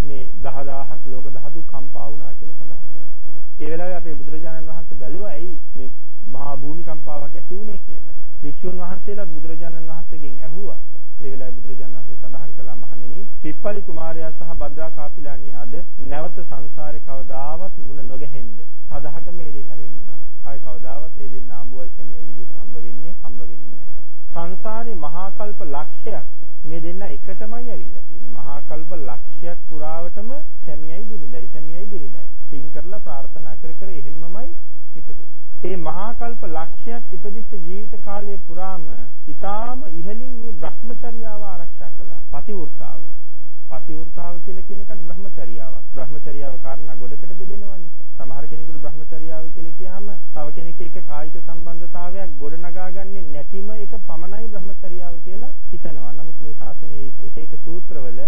A: මේ 10000ක් ලෝක ධාතු කම්පා වුණා කියලා සඳහන් කරනවා. ඒ වෙලාවේ අපේ බුදුරජාණන් වහන්සේ බැලුවා ඇයි මේ මහා භූමි කම්පාවක් ඇති වුනේ කියලා. භික්ෂුන් වහන්සේලාත් බුදුරජාණන් වහන්සේගෙන් ඇහුවා. ඒ වෙලාවේ බුදුරජාණන් වහන්සේ සඳහන් කළා මහණෙනි, පිප්පලි කුමාරයා සහ භද්‍රා කාපිලාණිය අද නැවත සංසාරේ කවදාවත් මුණ නොගැහෙන්න. සදහට මේ දෙන්න වෙන් වුණා. ආයි කවදාවත් ඒ දෙන්න අඹුවයි සෙමියයි විදිහට හම්බ වෙන්නේ හම්බ වෙන්නේ නැහැ. සංසාරේ මහා කල්ප ලක්ෂයක් මේ දෙන්න එකටමයි ඇවිල්ලා තියෙන්නේ. මහා කල්ප ලක්ෂයක් පුරාවටම සැමියයි බිරිඳයි සැමියයි බිරිඳයි. පින් කරලා ප්‍රාර්ථනා කර කර එහෙම්මමයි ඉපදෙන්නේ. මේ මහා කල්ප ලක්ෂයක් ඉපදිච්ච ජීවිත කාලය පුරාම ඊටාම ඉහළින් මේ Brahmacharyaව ආරක්ෂා කළා. පතිවෘතාව. පතිවෘතාව කියලා කියන එකට Brahmacharyaවක්. Brahmacharyaව කාරණා ගොඩකට බෙදෙනවනේ. සමහර කෙනෙකුට Brahmacharyaව කියලා කියහම තව කෙනෙක් එක්ක කායික සම්බන්ධතාවයක් ගොඩනගාගන්නේ නැතිම එක පමණයි Brahmacharyaව කියලා හිතනවා. නමුත් මේ ශාසනයේ එක එක සූත්‍රවල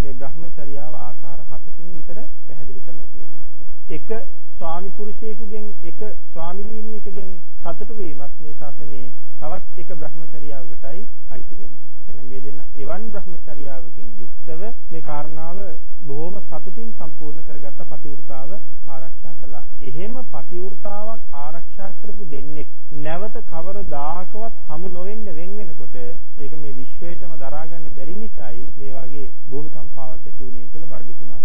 A: මේ Brahmacharyaව ආකාර හතකින් විතර පැහැදිලි කරලා තියෙනවා. එක ස්වාමි පුරුෂයෙකුගෙන් එක ස්වාමිනීනියකගෙන් සතුටු වීමත් මේ ශාසනයේ තවත් එක බ්‍රහ්මචර්යාවකටයි අයිති වෙන්නේ. එහෙනම් මේ දෙන්න එවන් බ්‍රහ්මචර්යාවකින් යුක්තව මේ කාරණාව බොහොම සතුටින් සම්පූර්ණ කරගත්ත පතිවෘතාව ආරක්ෂා කළා. එහෙම පතිවෘතාවක් ආරක්ෂා කරපු දෙන්නේ නැවත කවරදාකවත් හමු නොවෙන්න වෙන් වෙනකොට ඒක මේ විශ්වයටම දරා ගන්න බැරි නිසායි මේ වගේ භූමිකම්පාවක් ඇති වුණේ කියලා භාග්‍යතුන් වහන්සේ සඳහන් කළා.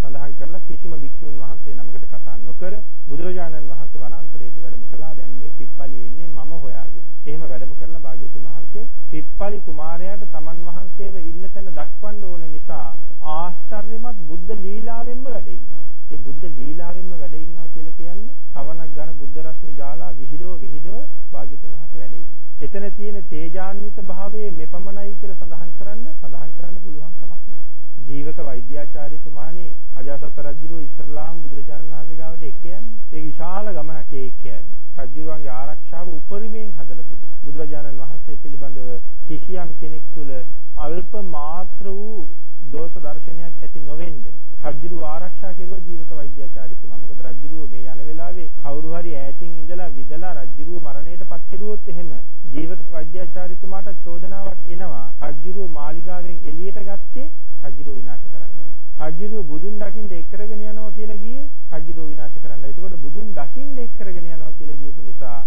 A: සඳහන් කරලා කිසිම භික්ෂුන් වහන්සේ නමකට කතා නොකර බුදුරජාණන් වහන්සේ වනාන්තරයට වැඩම කළා. දැන් මේ පිප්පලි එන්නේ මම හොයාගෙන. එහෙම වැඩම කරලා භාග්‍යතුන් වහන්සේ පිප්පලි කුමාරයාට තමන් වහන්සේව ඉන්න තැන දක්වන්න ඕන නිසා ආශ්චර්යමත් බුද්ධ ලීලාවෙන්ම වැඩ ඉන්නවා. ඒ බුද්ධ ලීලාවෙන්ම වැඩ ඉන්නවා කියලා කියන්නේ සවනක් ගන්න බුද්ධ රශ්මි ජාලා විහිදව විහිදව භාග්‍යතුන් වහන්සේ වැඩ ඉන්නේ. එතන තියෙන තේජාන්විත භාවයේ මෙපමණයි කියලා සඳහන් කරන්න සඳහන් කරන්න පුළුවන් කමක් නැහැ. ජීවක වෛද්‍යාචාර්යතුමානේ අජාසත් රජුගේ ඉස්ලාම් බුදුරජාණන් වහන්සේ ගාවට එක්ක යන්නේ. ඒක විශාල ගමනක් ඒක කියන්නේ. රජුරුවන්ගේ ආරක්ෂාව උපරිමයෙන් හදලා තිබුණා. බුදුරජාණන් වහන්සේ පිළිබඳව කිසියම් කෙනෙක් තුළ අල්ප මාත්‍ර වූ දෝෂ දර්ශනයක් ඇති නොවෙන්න රජුරුව ආරක්ෂා කෙරුවා ජීවක වෛද්‍යාචාර්යතුමා. මොකද රජුරුව මේ යන වෙලාවේ කවුරු හරි ඈතින් ඉඳලා විදලා රජුරුව මරණයටපත් කෙරුවොත් එහෙම ජීවක වෛද්‍යාචාර්යතුමාට චෝදනාවක් එනවා. රජුරුව මාලිගාවෙන් එළියට ගත්තේ රජුරුව විනාශ කරන්නයි. රජුරුව බුදුන් දකින්න එක් කරගෙන යනවා කියලා ගියේ රජුරුව විනාශ කරන්නයි. එතකොට බුදුන් දකින්න එක් කරගෙන යනවා කියලා කියපු නිසා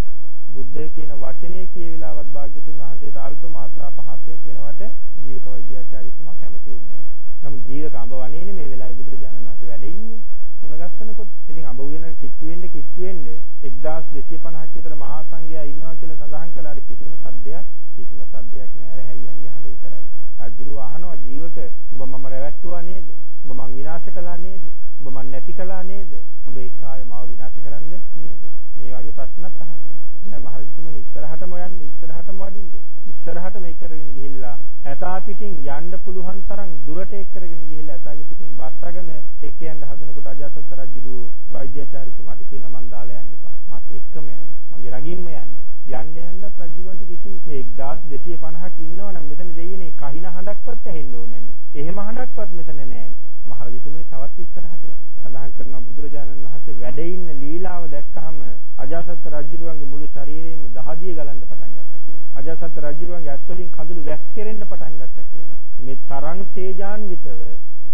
A: බුද්ධ කියන වචනේ කියවිලාවත් භාග්‍යතුන් වහන්සේට අල්ප මාත්‍රා පහසයක් වෙනවට ජීවක වෛද්‍යාචාර්යතුමා කැමති වුණේ නැහැ. නමුත් ජීවක අඹ වනේනේ මේ වෙලාවේ බුදුරජාණන් වහන්සේ වැඩ ඉන්නේ. මුණ ගස්සනකොට ඉතින් අඹ උයන කිට්ටු වෙන්න කිට්ටු වෙන්න 1250ක් විතර මහා සංඝයා ඉන්නවා කියලා සඳහන් කළාට කිසිම සද්දයක් කිසිම සද්දයක් නැහැ රැහැයියන්ගේ හඬ විතරයි. රජුව අහනවා ජීවක ඔබ මම රැවට්ටුවා නේද? ඔබ මං විනාශ කළා නේද? ඔබ මං නැති කළා නේද? ඔබ එක්කාවේ මාව විනාශ කරන්න නේද? මේ වගේ ප්‍රශ්නත් අහනවා. නෑ මහරජතුමනි ඉස්සරහටම යන්න ඉස්සරහටම වඩින්න. ඉස්සරහටම එක් කරගෙන ගිහිල්ලා ඇතා පිටින් යන්න පුළුවන් තරම් දුරට එක් කරගෙන ගිහිල්ලා ඇතාගේ පිටින් බස්සගෙන එක් යන්න හදනකොට අජාසත් රජු වෛද්‍යාචාර්යතුමාට කියනවා මං දාලා යන්න එපා. මාත් එක්කම යන්න. මගේ ළඟින්ම යන්න. යන්න යන්නත් රජුවන්ට කිසි මේ 1250ක් ඉන්නවනම් මෙතන දෙයිනේ කහින හඬක්වත් ඇහෙන්න ඕනේ නැහැ. එහෙම හඬක්වත් මෙතන නැහැ. මහරජතුමනි තවත් ඉස්සරහට යන්න. සඳහන් කරනවා බුදුරජාණන් වහන්සේ වැඩ ඉන්න ලීලාව දැක්කහම අජාසත් රජුරුවන්ගේ මුළු ශරීරයම දහදිය ගලන්න පටන් ගත්තා කියලා. අජාසත් රජුරුවන්ගේ ඇස් වලින් කඳුළු වැක්කිරෙන්න පටන් ගත්තා කියලා. මේ තරං තේජාන්විතව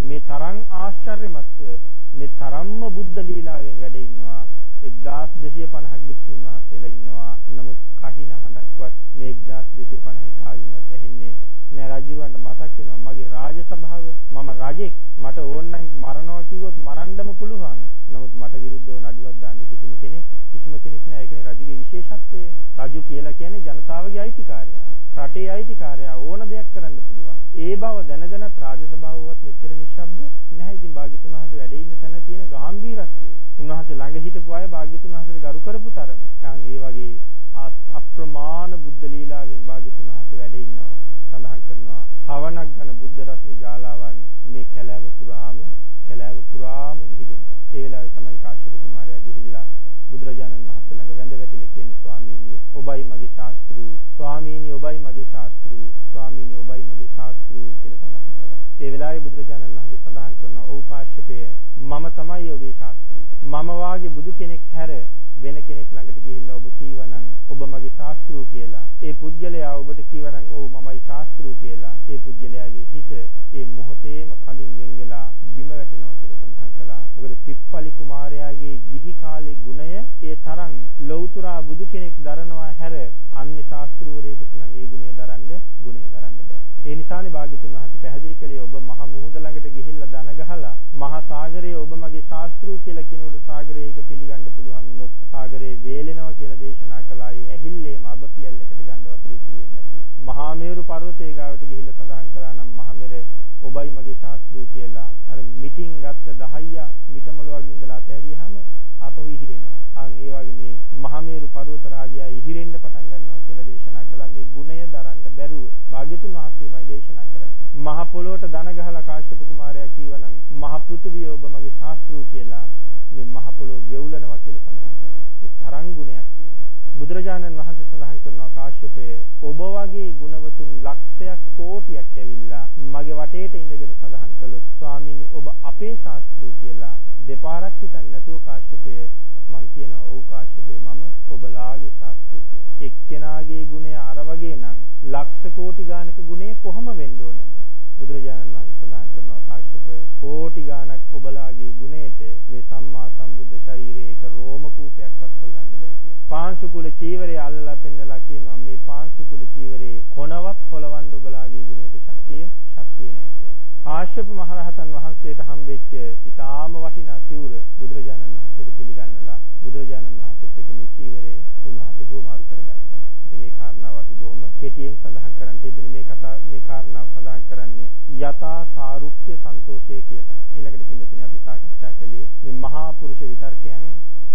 A: මේ තරං ආශ්චර්යමත්ව මේ තරම්ම බුද්ධ ලීලාවෙන් වැඩ ඉන්නවා 1250ක් භික්ෂුන් වහන්සේලා ඉන්නවා. නමුත් කහින හඬක්වත් මේ 1250 කාගෙන්වත් ඇහෙන්නේ නෑ රජුරවන්ට මතක් වෙනවා මගේ රාජ සභාව මම රජෙක් මට ඕනනම් මරනවා කිව්වොත් මරන්නම පුළුවන්. නමුත් මට විරුද්ධව නඩුවක් දාන්න කිසිම කෙනෙක් කිසිම කෙනෙක් නෑ. ඒකනේ රජුගේ විශේෂත්වය. රජු කියලා කියන්නේ ජනතාවගේ අයිතිකාරයා. රටේ අයිතිකාරයා ඕන දෙයක් කරන්න පුළුවන්. ඒ බව දැන දැනත් රාජසභාවවත් මෙච්චර නිශ්ශබ්ද නැහැ. ඉතින් භාග්‍යතුන් වහන්සේ වැඩ ඉන්න තැන තියෙන ගැඹීරත්වය. උන්වහන්සේ ළඟ හිටපු අය භාග්‍යතුන් වහන්සේට ගරු කරපු තරම. දැන් ඒ වගේ අප්‍රමාණ බුද්ධ ලීලාවෙන් භාග්‍යතුන් වහන්සේ වැඩ ඉන්නවා. සඳහන් කරනවා සවනක් ගන බුද්ධ රශ්මි ජාලාවන් මේ කැලෑව පුරාම කැලෑව පුරාම විහිදෙනවා. ඒ වෙලාවේ තමයි කාශ්‍යප කුමාරයා ගිහිල්ලා බුදුරජාණන් වහන්සේ ළඟ වැඳ වැටිලා කියන්නේ ස්වාමීනි ඔබයි මගේ ශාස්ත්‍රු ස්වාමීනි ඔබයි මගේ ශාස්ත්‍රු ස්වාමීනි ඔබයි මගේ ශාස්ත්‍රු කියලා සඳහන් කළා. ඒ වෙලාවේ බුදුරජාණන් වහන්සේ සඳහන් කරනවා ඔව් කාශ්‍යපය මම තමයි ඔබේ ශාස්ත්‍රු. මම වාගේ බුදු කෙනෙක් හැර වෙන කෙනෙක් ළඟට ගිහිල්ලා ඔබ කීවනම් ඔබ මගේ ශාස්ත්‍රු කියලා. ඒ පුජ්‍යලයා ඔබට කීවනම් ඔව් මමයි ශාස්ත්‍රු කියලා. ඒ පුජ්‍යලයාගේ හිස ඒ මොහොතේම කලින් වෙන් වෙලා බිම වැටෙනවා කියලා සඳහන් කළා. මොකද පිප්පලි කුමාරයාගේ ගිහි කාලේ ගුණය ඒ තරම් ලෞතුරා බුදු කෙනෙක් දරනවා හැර අන්‍ය ශාස්ත්‍රූවරයෙකුට නම් ඒ ගුණය දරන්න ගුණය දරන්න බෑ. ඒ නිසානේ භාග්‍යතුන් වහන්සේ පැහැදිලි කළේ ඔබ මහ මුහුද ළඟට ගිහිල්ලා දන ගහලා මහ සාගරයේ ඔබ මගේ ශාස්ත්‍රූ කියලා කියනකොට සාගරයේ එක පිළිගන්න පුළුවන් වුණොත් සාගරේ වේලෙනවා කියලා දේශනා කළා. ඒ ඇහිල්ලේම අබ පියල්ලකට ගන්නවත් ඉතුරු වෙන්නේ නැතුව. මහා මේරු පර්වතයේ ගාවට ගිහිල්ලා සඳහන් කළා නම් මහමෙර ඔබයි මගේ ශාස්ත්‍රූ කියලා. අර මිටින් ගත්ත 10 මිටමලුවකින් ඉඳලා අතහැරියාම ආපහු ඉහිරෙනවා. අන් ඒ වගේ මේ මහමේරු පර්වත රාජයා ඉහිරෙන්න පටන් ගන්නවා කියලා දේශනා කළා. මේ ගුණය දරන්න බැරුව භාග්‍යතුන් වහන්සේමයි දේශනා කරන්නේ. මහ පොළොවට දන ගහලා කාශ්‍යප කුමාරයා කිව්වනම් මහ පෘථුවිය ඔබ මගේ ශාස්ත්‍රූ කියලා මේ මහ පොළොව වෙවුලනවා කියලා සඳහන් කළා. ඒ තරම් ගුණයක් තියෙනවා. බුදුරජාණන් වහන්සේ සඳහන් කරනවා කාශ්‍යපය ඔබ වගේ ගුණවතුන් ලක්ෂයක් කෝටියක් ඇවිල්ලා මගේ වටේට ඉඳගෙන සඳහන් කළොත් ස්වාමීනි ඔබ අපේ ශාස්ත්‍රූ කියලා දෙපාරක් හිතන්නේ නැතුව කාශ්‍යපය මං කියනවා ඔව් කාශ්‍යපය මම ඔබලාගේ ශාස්ත්‍රූ කියලා. එක්කෙනාගේ ගුණය අර වගේ නම් ලක්ෂ කෝටි ගානක ගුණේ කොහොම වෙන්න ඕනද? බුදුරජාණන් වහන්සේ සඳහන් කරනවා කාශ්‍යප කෝටි ගානක් ඔබලාගේ ගුණයට මේ සම්මා සම්බුද්ධ ශරීරයේ එක රෝම කූපයක්වත් හොල්ලන්න බෑ කියලා. පාංශු කුල චීවරය අල්ලලා පෙන්නලා කියනවා මේ පාංශු කුල චීවරයේ කොනවත් හොලවන්න ඔබලාගේ ගුණයට ශක්තිය ශක්තිය නෑ කියලා. කාශ්‍යප මහරහතන් වහන්සේට හම්බෙච්ච ඊටාම වටිනා සිවුර බුදුරජාණන් වහන්සේට පිළිගන්නලා බුදුරජාණන් වහන්සේත් එක්ක මේ චීවරය උන්වහන්සේ හුවමාරු කරගත්තා. ඉතින් ඒ කාරණාව අපි බොහොම කෙටියෙන් සඳහන් කරන්න තියෙන මේ කතා මේ කාරණාව සඳහන් කරන්නේ යථා සාරුප්‍ය සන්තෝෂය කියලා. ඊළඟට පින්නතුනේ අපි සාකච්ඡා කළේ මේ මහා පුරුෂ විතර්කයන්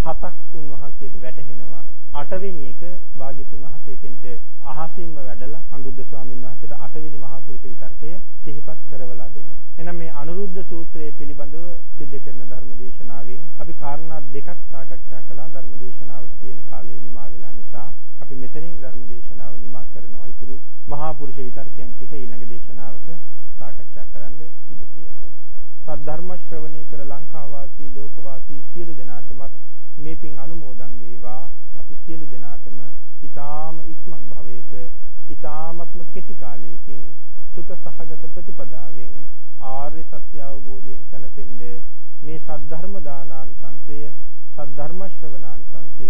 A: හතක් උන්වහන්සේට වැටහෙනවා. අටවෙනි එක භාග්‍යතුන් වහන්සේ තෙන්ට අහසින්ම වැඩලා අනුරුද්ධ ස්වාමීන් වහන්සේට අටවෙනි මහා පුරුෂ විතර්කය සිහිපත් කරවලා දෙනවා. එහෙනම් මේ අනුරුද්ධ සූත්‍රයේ පිළිබඳව සිද්ධ කරන ධර්ම දේශනාවෙන් අපි කාරණා දෙකක් සාකච්ඡා කළා ධර්ම දේශනාවට තියෙන කාලය නිමා වෙලා නිසා අපි මෙතනින් ධර්ම දේශනාව නිමා කරනවා. ඊතුරු මහා පුරුෂ විතර්කයන් ටික ඊළඟ දේශනාවක සාකච්ඡා කරන්න ඉඩ තියලා. සද්ධර්ම ශ්‍රවණය කළ ලංකාවාසී ලෝකවාසී සියලු දෙනාටමත් මේ පින් අනුමෝදන් වේවා අපි සියලු දෙනාටම ඊ타ම ඉක්මන් භවයක ඊ타මත්ම කෙටි කාලයකින් සුඛ සහගත ප්‍රතිපදාවෙන් ආර්ය සත්‍ය අවබෝධයෙන් සැනසෙන්න මේ සද්ධර්ම දානානිසංසය සද්ධර්ම ශ්‍රවණානිසංසය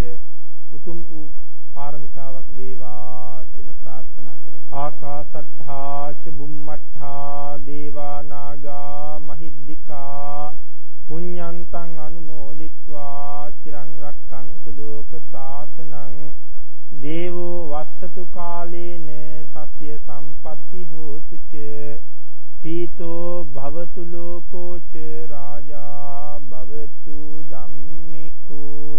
A: උතුම් වූ පාරමිතාවක් වේවා කියලා ප්‍රාර්ථනා කරමි. ආකාශත්තා ච බුම්මත්තා දේවා නාගා මහිද්దికා පුඤ්ඤන්තං අනු චිරං රක්ඛන්තු ලෝක සාසනං දේවෝ වස්සතු කාලේන සස්්‍ය සම්පatti හෝතු ච පීතෝ භවතු ලෝකෝ ච රාජා භවතු ධම්මිකෝ